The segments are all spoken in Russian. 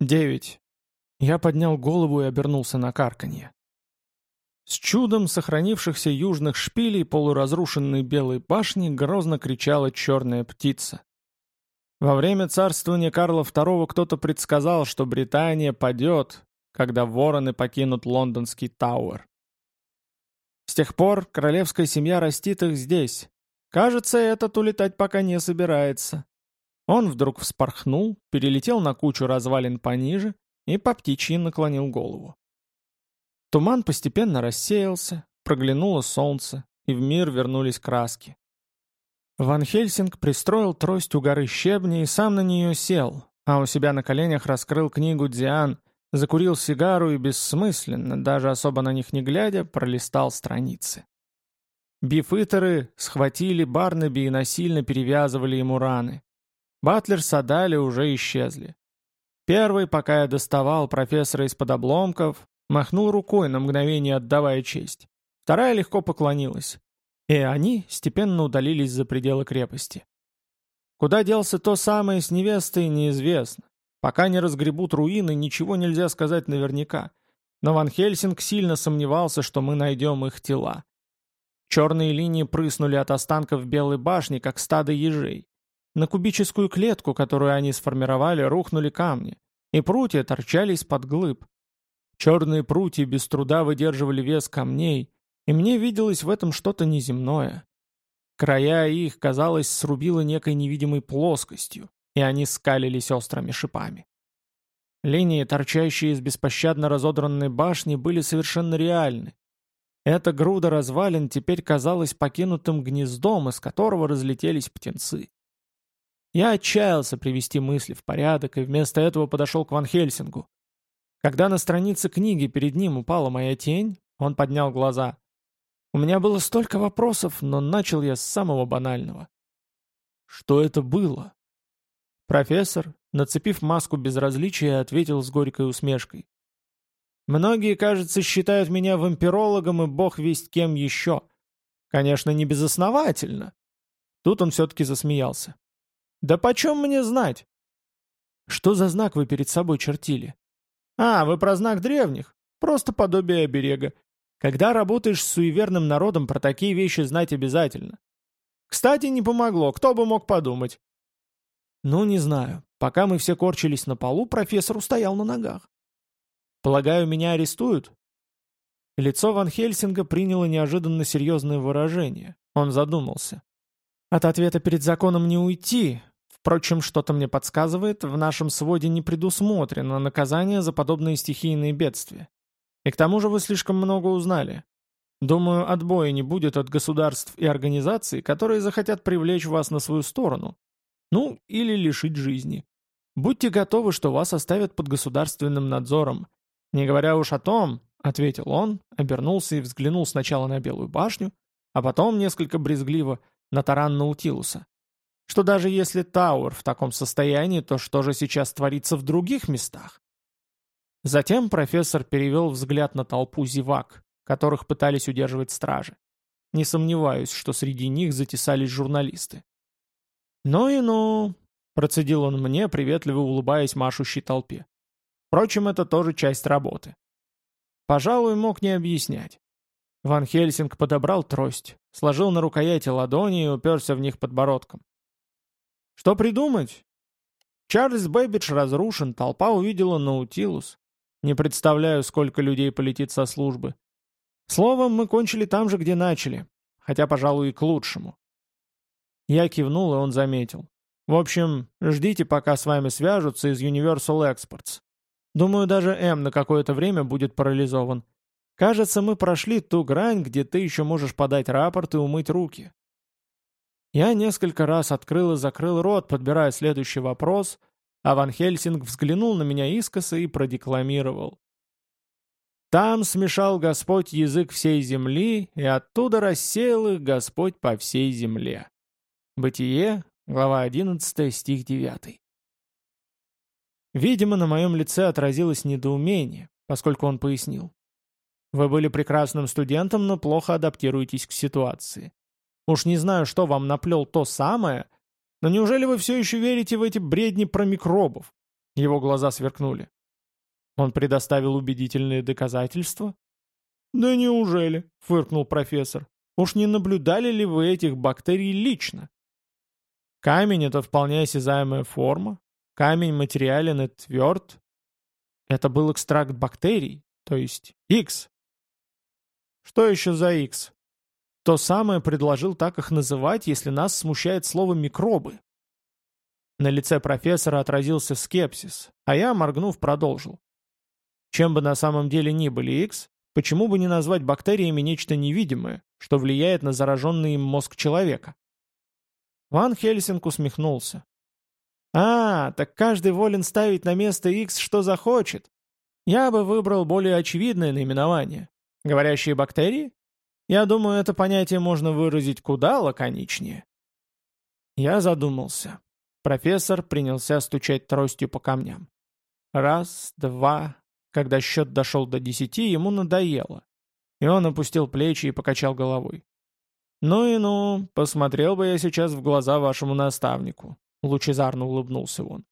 Девять. Я поднял голову и обернулся на карканье. С чудом сохранившихся южных шпилей полуразрушенной белой башни грозно кричала черная птица. Во время царствования Карла II кто-то предсказал, что Британия падет, когда вороны покинут лондонский Тауэр. С тех пор королевская семья растит их здесь. Кажется, этот улетать пока не собирается. Он вдруг вспорхнул, перелетел на кучу развалин пониже и по птичьи наклонил голову. Туман постепенно рассеялся, проглянуло солнце, и в мир вернулись краски. Ван Хельсинг пристроил трость у горы щебня и сам на нее сел, а у себя на коленях раскрыл книгу «Диан», закурил сигару и бессмысленно, даже особо на них не глядя, пролистал страницы. Бифитеры схватили Барнаби и насильно перевязывали ему раны. Батлер с Адали уже исчезли. Первый, пока я доставал профессора из-под обломков, махнул рукой на мгновение отдавая честь. Вторая легко поклонилась. И они степенно удалились за пределы крепости. Куда делся то самое с невестой, неизвестно. Пока не разгребут руины, ничего нельзя сказать наверняка. Но Ван Хельсинг сильно сомневался, что мы найдем их тела. Черные линии прыснули от останков Белой башни, как стадо ежей. На кубическую клетку, которую они сформировали, рухнули камни, и прутья торчали из-под глыб. Черные прутья без труда выдерживали вес камней, и мне виделось в этом что-то неземное. Края их, казалось, срубило некой невидимой плоскостью и они скалились острыми шипами. Линии, торчащие из беспощадно разодранной башни, были совершенно реальны. Эта груда развалин теперь казалась покинутым гнездом, из которого разлетелись птенцы. Я отчаялся привести мысли в порядок и вместо этого подошел к Ван Хельсингу. Когда на странице книги перед ним упала моя тень, он поднял глаза. У меня было столько вопросов, но начал я с самого банального. Что это было? Профессор, нацепив маску безразличия, ответил с горькой усмешкой. «Многие, кажется, считают меня вампирологом и бог весть кем еще. Конечно, не безосновательно». Тут он все-таки засмеялся. «Да почем мне знать?» «Что за знак вы перед собой чертили?» «А, вы про знак древних. Просто подобие оберега. Когда работаешь с суеверным народом, про такие вещи знать обязательно. Кстати, не помогло, кто бы мог подумать. Ну, не знаю. Пока мы все корчились на полу, профессор устоял на ногах. Полагаю, меня арестуют? Лицо Ван Хельсинга приняло неожиданно серьезное выражение. Он задумался. От ответа перед законом не уйти. Впрочем, что-то мне подсказывает, в нашем своде не предусмотрено наказание за подобные стихийные бедствия. И к тому же вы слишком много узнали. Думаю, отбоя не будет от государств и организаций, которые захотят привлечь вас на свою сторону, ну, или лишить жизни. Будьте готовы, что вас оставят под государственным надзором. Не говоря уж о том, — ответил он, обернулся и взглянул сначала на Белую башню, а потом, несколько брезгливо, на таран Наутилуса. Что даже если Тауэр в таком состоянии, то что же сейчас творится в других местах? Затем профессор перевел взгляд на толпу зевак, которых пытались удерживать стражи. Не сомневаюсь, что среди них затесались журналисты. «Ну и ну», — процедил он мне, приветливо улыбаясь машущей толпе. Впрочем, это тоже часть работы. Пожалуй, мог не объяснять. Ван Хельсинг подобрал трость, сложил на рукояти ладони и уперся в них подбородком. Что придумать? Чарльз Бэббидж разрушен, толпа увидела Наутилус. Не представляю, сколько людей полетит со службы. Словом, мы кончили там же, где начали, хотя, пожалуй, и к лучшему. Я кивнул, и он заметил. В общем, ждите, пока с вами свяжутся из Universal Exports. Думаю, даже М на какое-то время будет парализован. Кажется, мы прошли ту грань, где ты еще можешь подать рапорт и умыть руки. Я несколько раз открыл и закрыл рот, подбирая следующий вопрос, а Ван Хельсинг взглянул на меня искоса и продекламировал. Там смешал Господь язык всей земли, и оттуда рассеял их Господь по всей земле. Бытие, глава 11, стих 9. Видимо, на моем лице отразилось недоумение, поскольку он пояснил. Вы были прекрасным студентом, но плохо адаптируетесь к ситуации. Уж не знаю, что вам наплел то самое, но неужели вы все еще верите в эти бредни про микробов? Его глаза сверкнули. Он предоставил убедительные доказательства? «Да неужели?» — фыркнул профессор. «Уж не наблюдали ли вы этих бактерий лично?» Камень — это вполне осязаемая форма. Камень материален и тверд. Это был экстракт бактерий, то есть X. Что еще за X? То самое предложил так их называть, если нас смущает слово «микробы». На лице профессора отразился скепсис, а я, моргнув, продолжил. Чем бы на самом деле ни были X, почему бы не назвать бактериями нечто невидимое, что влияет на зараженный им мозг человека? Ван Хельсинг усмехнулся. «А, так каждый волен ставить на место X, что захочет. Я бы выбрал более очевидное наименование. Говорящие бактерии? Я думаю, это понятие можно выразить куда лаконичнее». Я задумался. Профессор принялся стучать тростью по камням. Раз, два. Когда счет дошел до десяти, ему надоело. И он опустил плечи и покачал головой. «Ну и ну, посмотрел бы я сейчас в глаза вашему наставнику», — лучезарно улыбнулся он.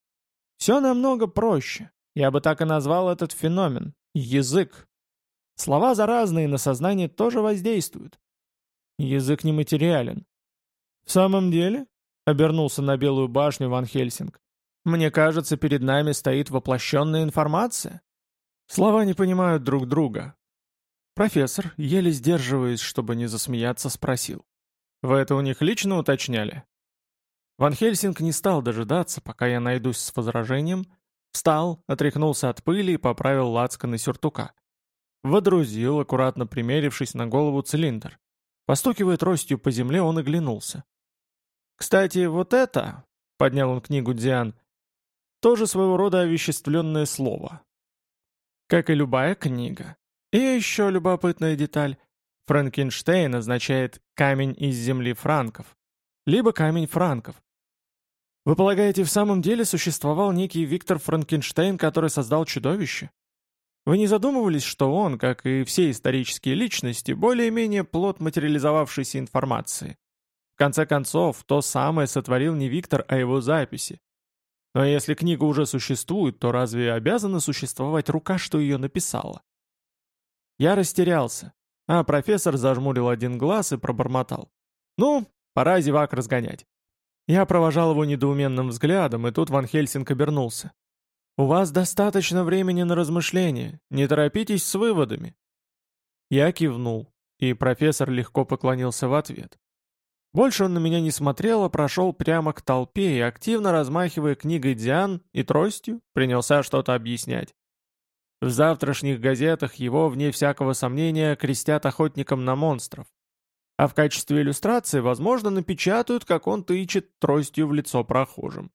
«Все намного проще. Я бы так и назвал этот феномен — язык. Слова заразные на сознание тоже воздействуют. Язык нематериален. В самом деле?» — обернулся на Белую башню Ван Хельсинг. «Мне кажется, перед нами стоит воплощенная информация. Слова не понимают друг друга, Профессор, еле сдерживаясь, чтобы не засмеяться, спросил. «Вы это у них лично уточняли?» Ван Хельсинг не стал дожидаться, пока я найдусь с возражением, встал, отряхнулся от пыли и поправил лацканы сюртука. Водрузил, аккуратно примерившись на голову цилиндр. Постукивая тростью по земле, он оглянулся. «Кстати, вот это...» — поднял он книгу Диан. «Тоже своего рода овеществленное слово. Как и любая книга. И еще любопытная деталь. Франкенштейн означает «камень из земли франков», либо «камень франков». Вы полагаете, в самом деле существовал некий Виктор Франкенштейн, который создал чудовище? Вы не задумывались, что он, как и все исторические личности, более-менее плод материализовавшейся информации? В конце концов, то самое сотворил не Виктор, а его записи. Но если книга уже существует, то разве обязана существовать рука, что ее написала? Я растерялся, а профессор зажмурил один глаз и пробормотал. «Ну, пора зевак разгонять». Я провожал его недоуменным взглядом, и тут Ван Хельсинг обернулся. «У вас достаточно времени на размышления, не торопитесь с выводами». Я кивнул, и профессор легко поклонился в ответ. Больше он на меня не смотрел, а прошел прямо к толпе и, активно размахивая книгой Диан и тростью, принялся что-то объяснять. В завтрашних газетах его, вне всякого сомнения, крестят охотником на монстров. А в качестве иллюстрации, возможно, напечатают, как он тычет тростью в лицо прохожим.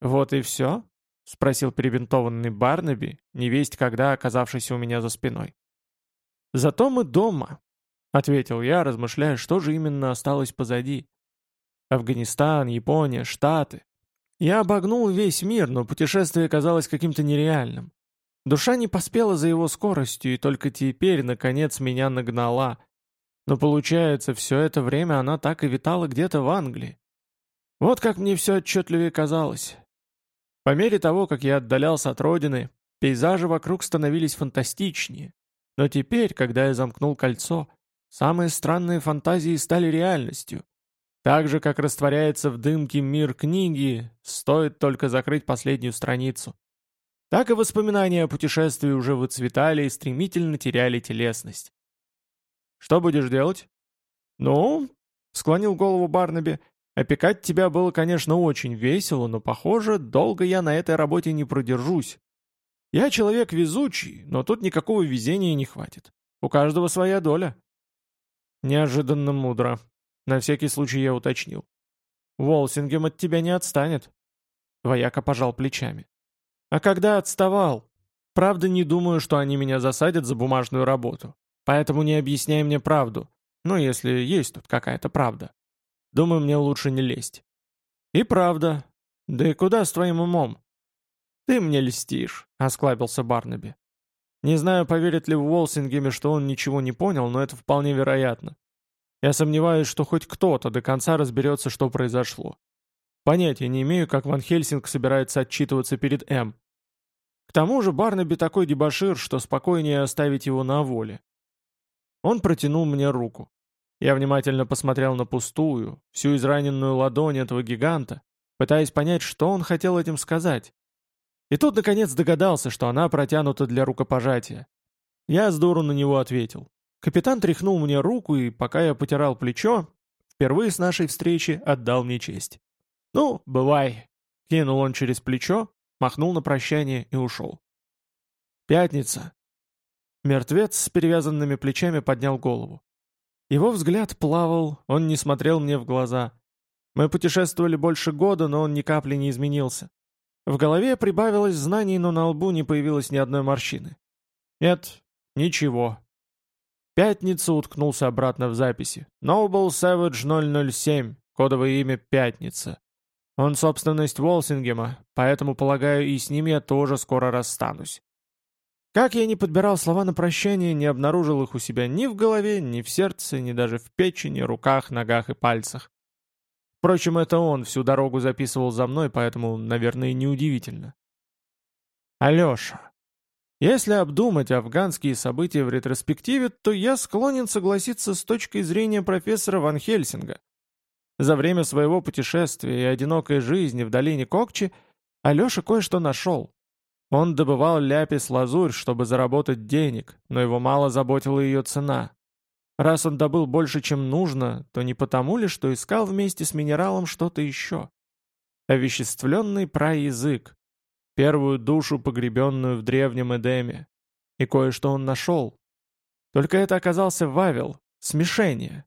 «Вот и все?» — спросил перебинтованный Барнаби, невесть когда оказавшийся у меня за спиной. «Зато мы дома», — ответил я, размышляя, что же именно осталось позади. Афганистан, Япония, Штаты. Я обогнул весь мир, но путешествие казалось каким-то нереальным. Душа не поспела за его скоростью, и только теперь, наконец, меня нагнала. Но получается, все это время она так и витала где-то в Англии. Вот как мне все отчетливее казалось. По мере того, как я отдалялся от родины, пейзажи вокруг становились фантастичнее. Но теперь, когда я замкнул кольцо, самые странные фантазии стали реальностью. Так же, как растворяется в дымке мир книги, стоит только закрыть последнюю страницу так и воспоминания о путешествии уже выцветали и стремительно теряли телесность. «Что будешь делать?» «Ну?» — склонил голову Барнаби. «Опекать тебя было, конечно, очень весело, но, похоже, долго я на этой работе не продержусь. Я человек везучий, но тут никакого везения не хватит. У каждого своя доля». Неожиданно мудро. На всякий случай я уточнил. «Волсингем от тебя не отстанет». Вояка пожал плечами. А когда отставал? Правда, не думаю, что они меня засадят за бумажную работу. Поэтому не объясняй мне правду. Ну, если есть тут какая-то правда. Думаю, мне лучше не лезть. И правда. Да и куда с твоим умом? Ты мне льстишь, осклабился Барнаби. Не знаю, поверит ли в Уолсингеме, что он ничего не понял, но это вполне вероятно. Я сомневаюсь, что хоть кто-то до конца разберется, что произошло. Понятия не имею, как Ван Хельсинг собирается отчитываться перед М. К тому же Барнаби такой дебошир, что спокойнее оставить его на воле. Он протянул мне руку. Я внимательно посмотрел на пустую, всю израненную ладонь этого гиганта, пытаясь понять, что он хотел этим сказать. И тут, наконец, догадался, что она протянута для рукопожатия. Я с на него ответил. Капитан тряхнул мне руку, и пока я потирал плечо, впервые с нашей встречи отдал мне честь. «Ну, бывай», — кинул он через плечо, махнул на прощание и ушел. «Пятница». Мертвец с перевязанными плечами поднял голову. Его взгляд плавал, он не смотрел мне в глаза. Мы путешествовали больше года, но он ни капли не изменился. В голове прибавилось знаний, но на лбу не появилось ни одной морщины. Нет, ничего. Пятница уткнулся обратно в записи. Noble Savage 007, кодовое имя Пятница. Он собственность Волсингема, поэтому, полагаю, и с ним я тоже скоро расстанусь. Как я не подбирал слова на прощание, не обнаружил их у себя ни в голове, ни в сердце, ни даже в печени, руках, ногах и пальцах. Впрочем, это он всю дорогу записывал за мной, поэтому, наверное, неудивительно. Алеша. Если обдумать афганские события в ретроспективе, то я склонен согласиться с точкой зрения профессора Ван Хельсинга. За время своего путешествия и одинокой жизни в долине Кокчи Алеша кое-что нашел. Он добывал ляпис-лазурь, чтобы заработать денег, но его мало заботила ее цена. Раз он добыл больше, чем нужно, то не потому ли, что искал вместе с минералом что-то еще? Овеществленный праязык, первую душу, погребенную в древнем Эдеме. И кое-что он нашел. Только это оказался Вавел, смешение.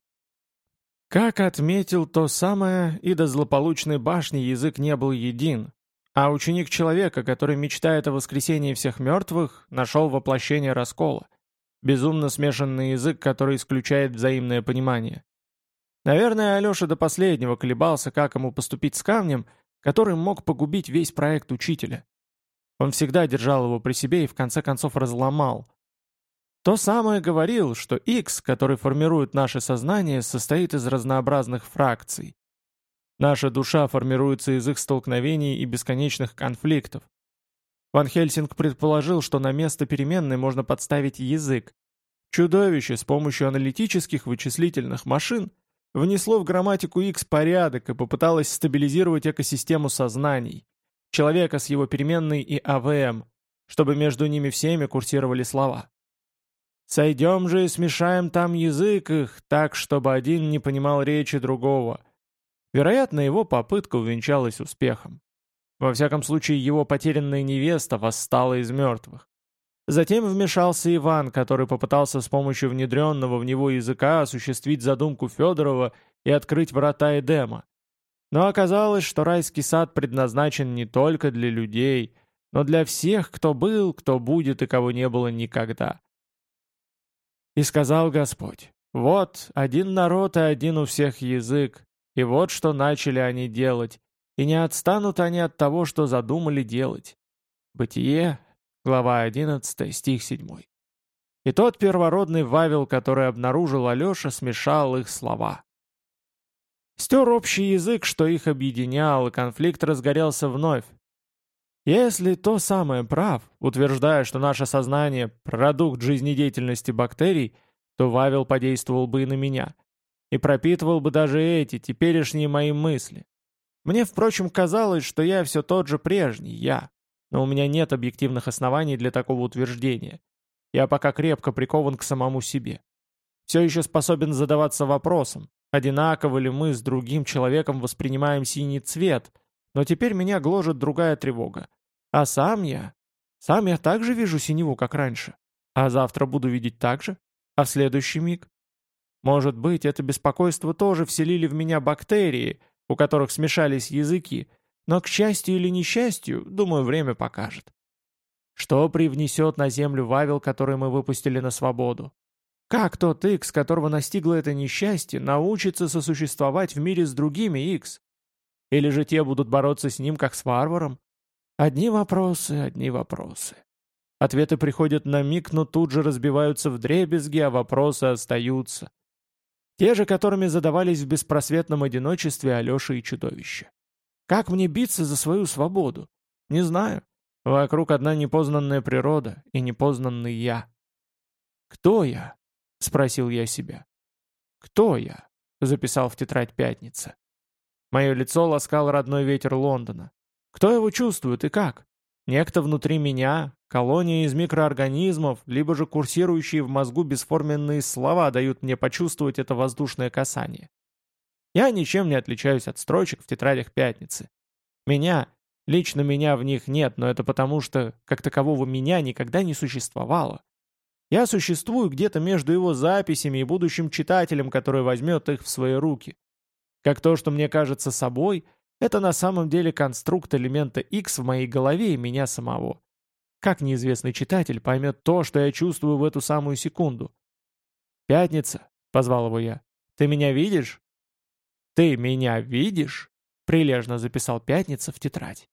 Как отметил то самое, и до злополучной башни язык не был един, а ученик человека, который мечтает о воскресении всех мертвых, нашел воплощение раскола. Безумно смешанный язык, который исключает взаимное понимание. Наверное, Алеша до последнего колебался, как ему поступить с камнем, который мог погубить весь проект учителя. Он всегда держал его при себе и в конце концов разломал. То самое говорил, что X, который формирует наше сознание, состоит из разнообразных фракций. Наша душа формируется из их столкновений и бесконечных конфликтов. Ван Хельсинг предположил, что на место переменной можно подставить язык. Чудовище с помощью аналитических вычислительных машин внесло в грамматику X порядок и попыталось стабилизировать экосистему сознаний, человека с его переменной и АВМ, чтобы между ними всеми курсировали слова. «Сойдем же и смешаем там язык их, так, чтобы один не понимал речи другого», Вероятно, его попытка увенчалась успехом. Во всяком случае, его потерянная невеста восстала из мертвых. Затем вмешался Иван, который попытался с помощью внедренного в него языка осуществить задумку Федорова и открыть врата Эдема. Но оказалось, что райский сад предназначен не только для людей, но для всех, кто был, кто будет и кого не было никогда. И сказал Господь, «Вот, один народ и один у всех язык, и вот что начали они делать, и не отстанут они от того, что задумали делать. Бытие, глава 11, стих 7. И тот первородный Вавил, который обнаружил Алеша, смешал их слова. Стер общий язык, что их объединял, и конфликт разгорелся вновь. Если то самое прав, утверждая, что наше сознание – продукт жизнедеятельности бактерий, то Вавил подействовал бы и на меня и пропитывал бы даже эти, теперешние мои мысли. Мне, впрочем, казалось, что я все тот же прежний, я. Но у меня нет объективных оснований для такого утверждения. Я пока крепко прикован к самому себе. Все еще способен задаваться вопросом, одинаково ли мы с другим человеком воспринимаем синий цвет, но теперь меня гложет другая тревога. А сам я... Сам я также вижу синеву, как раньше. А завтра буду видеть так же? А в следующий миг? Может быть, это беспокойство тоже вселили в меня бактерии, у которых смешались языки, но, к счастью или несчастью, думаю, время покажет. Что привнесет на Землю Вавил, который мы выпустили на свободу? Как тот Икс, которого настигло это несчастье, научится сосуществовать в мире с другими Икс? Или же те будут бороться с ним, как с варваром? Одни вопросы, одни вопросы. Ответы приходят на миг, но тут же разбиваются в дребезги, а вопросы остаются. Те же, которыми задавались в беспросветном одиночестве Алеша и чудовище. Как мне биться за свою свободу? Не знаю. Вокруг одна непознанная природа и непознанный я. «Кто я?» — спросил я себя. «Кто я?» — записал в тетрадь «Пятница». Мое лицо ласкал родной ветер Лондона. Кто его чувствует и как? Некто внутри меня, колония из микроорганизмов, либо же курсирующие в мозгу бесформенные слова дают мне почувствовать это воздушное касание. Я ничем не отличаюсь от строчек в тетрадях «Пятницы». Меня, лично меня в них нет, но это потому, что как такового меня никогда не существовало. Я существую где-то между его записями и будущим читателем, который возьмет их в свои руки. Как то, что мне кажется собой, это на самом деле конструкт элемента X в моей голове и меня самого. Как неизвестный читатель поймет то, что я чувствую в эту самую секунду? «Пятница», — позвал его я, — «ты меня видишь?» «Ты меня видишь?» — прилежно записал Пятница в тетрадь.